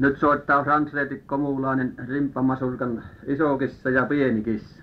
Nyt soittaa Frank Komulainen Muulainen rimppamasurkan iso kissa ja pieni kissa.